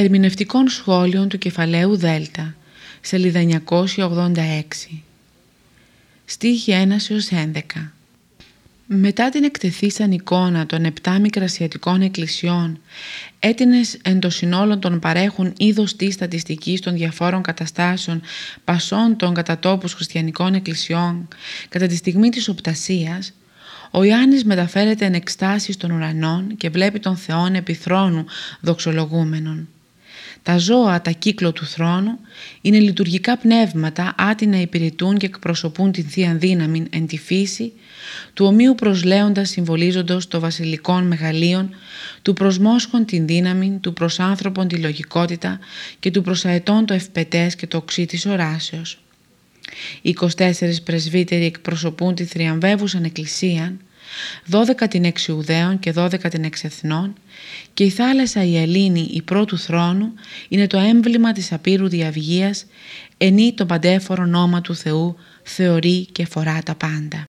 Ερμηνευτικών σχόλιων του κεφαλαίου Δέλτα, σελίδα 986. Στίχη 1 έως 11. Μετά την εκτεθήσαν εικόνα των επτά μικρασιατικών εκκλησιών, έτινες εν το συνόλο των παρέχουν είδος της στατιστικής των διαφόρων καταστάσεων πασών των κατατόπους χριστιανικών εκκλησιών κατά τη στιγμή της οπτασίας, ο Ιάννης μεταφέρεται εν εκστάσεις των ουρανών και βλέπει τον Θεόν επί θρόνου δοξολογούμενον. Τα ζώα, τα κύκλο του θρόνου, είναι λειτουργικά πνεύματα άτινα υπηρετούν και εκπροσωπούν την Θεία Δύναμη εν τη φύση, του ομοίου προσλέοντας συμβολίζοντος το βασιλικών μεγαλείων, του προσμόσχων την δύναμη, του προσάνθρωπων τη λογικότητα και του προσαετών το ευπετές και το οξύ της οράσεως. Οι 24 πρεσβύτεροι εκπροσωπούν τη θριαμβεύουσαν εκκλησία, 12 την εξιουδαίων και 12 την εξεθνών και η θάλασσα η Ελλήνη η πρώτου θρόνου είναι το έμβλημα της απείρου διαυγείας ενή το παντέφορο νόμα του Θεού θεωρεί και φορά τα πάντα.